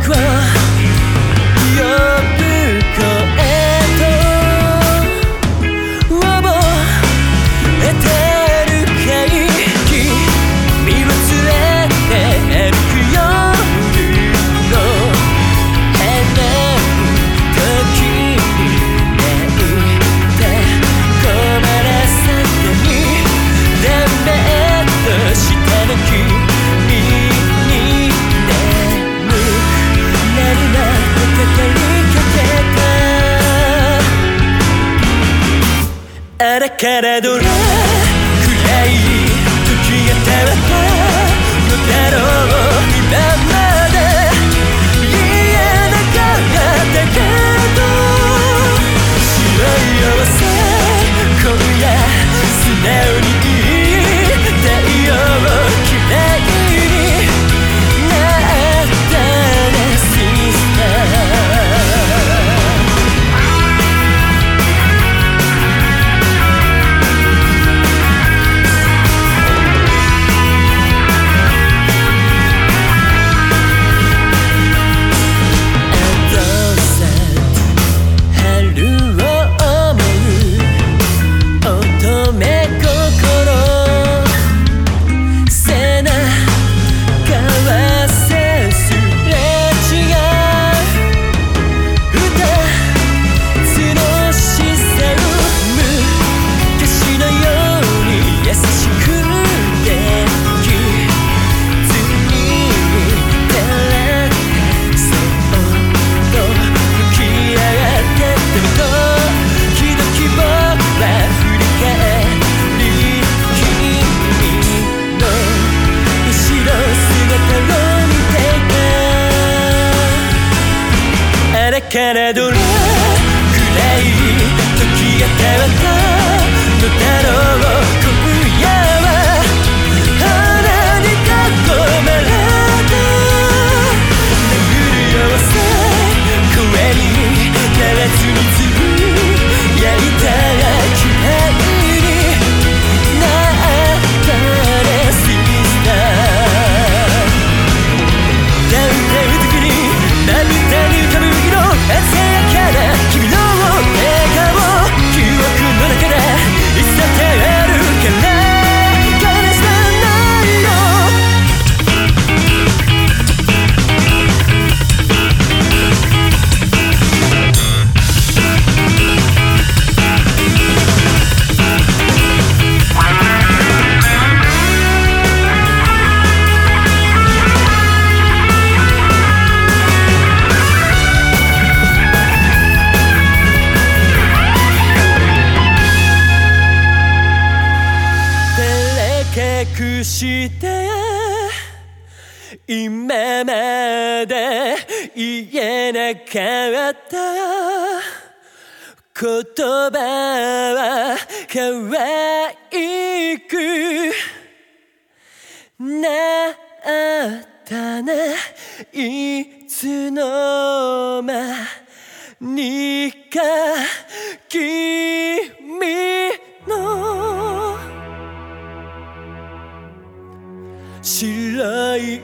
僕はあらからどれくらい時が経ったのだろ。うからどして今まで言えなかった言葉は可愛くなったねいつの間にか君白いウ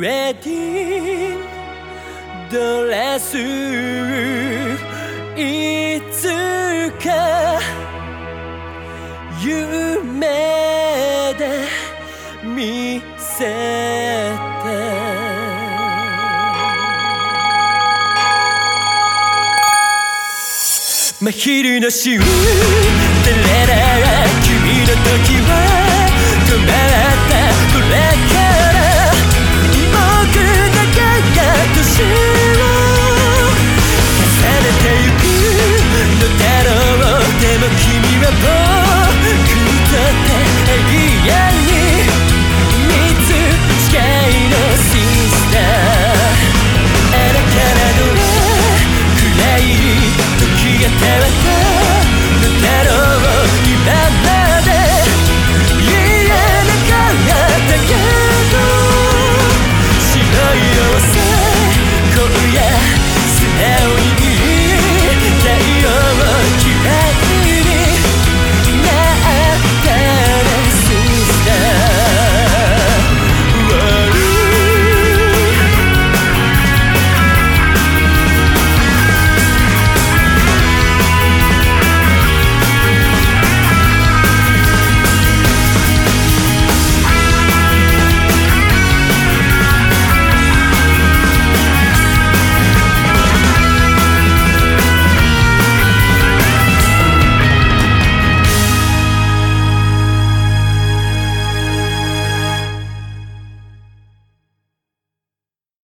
ェディンドレスいつか。夢で見せて。真昼のシューテレレってくれ